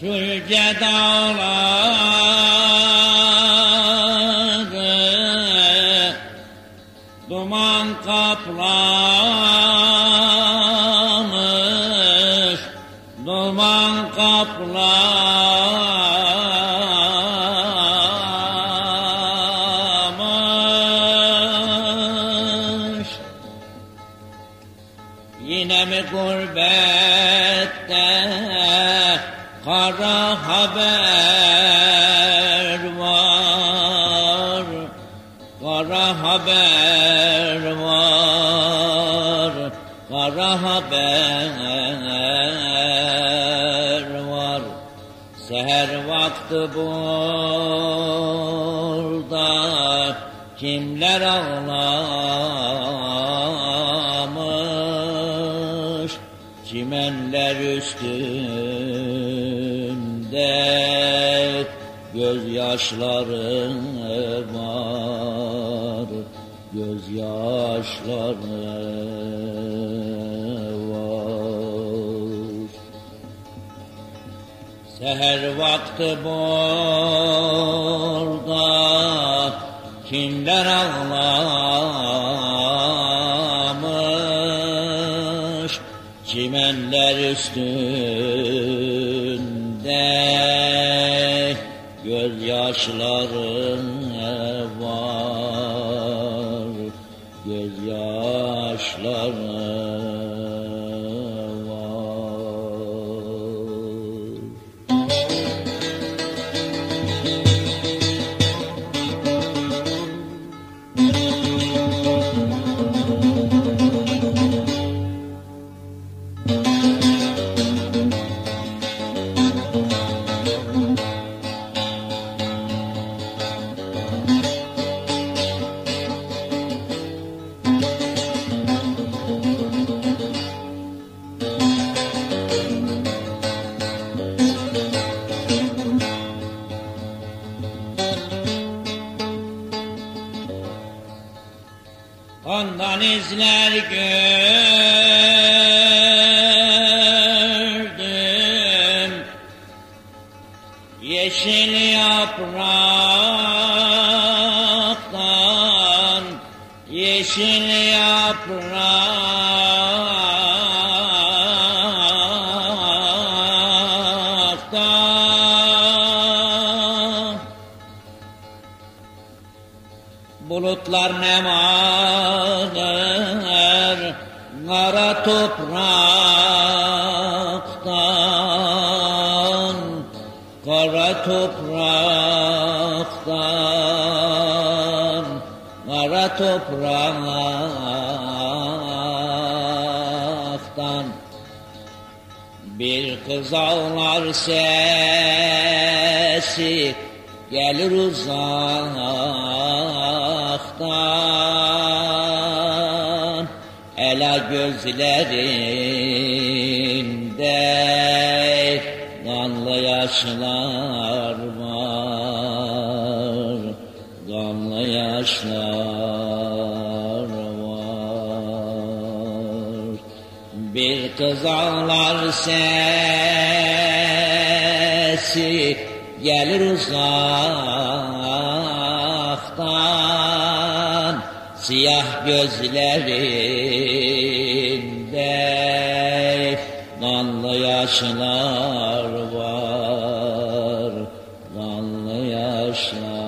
世界到了，都忙个不拉。Duman kaplamış. Yine mi gurbette kara haber var? Kara haber var Kara haber var. Seher vakti burada. Kimler ağlamış? Çimenler üstünde. Gözyaşları var Gözyaşları var. Seher vakti burada kimler ağlamış? Çimenler üstünde gözyaşları Gözyaşları Ondan izler gördüm. Yeşil yapraktan Yeşil yapraktan Bulutlar nem alır Kara topraktan Kara topraktan Kara topraktan. Bir kız ağlar sesi gelir uzaktan Ela gözlerinde kanlı yaşlar var Kanlı yaşlar var. Bir kız ağlar sesi gelir uzaktan siyah gözlerinde. Kanlı yaşlar var kanlı yaşlar